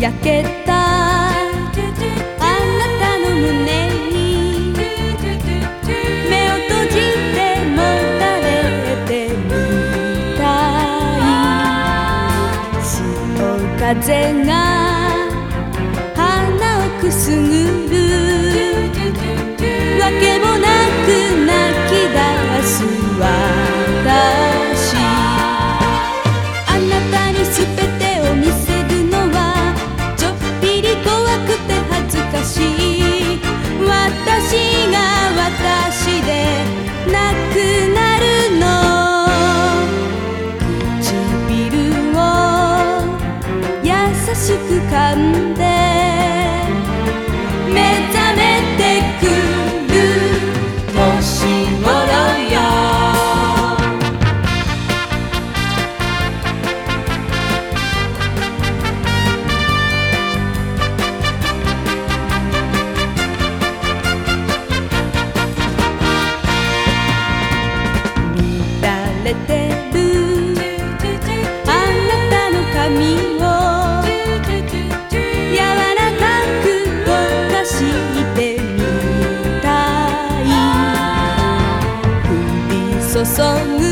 焼けた。あなたの胸に。目を閉じてもたれてみたい。潮風が花をくすぐる。しく噛んで目覚めてくる年頃よ。乱れて song.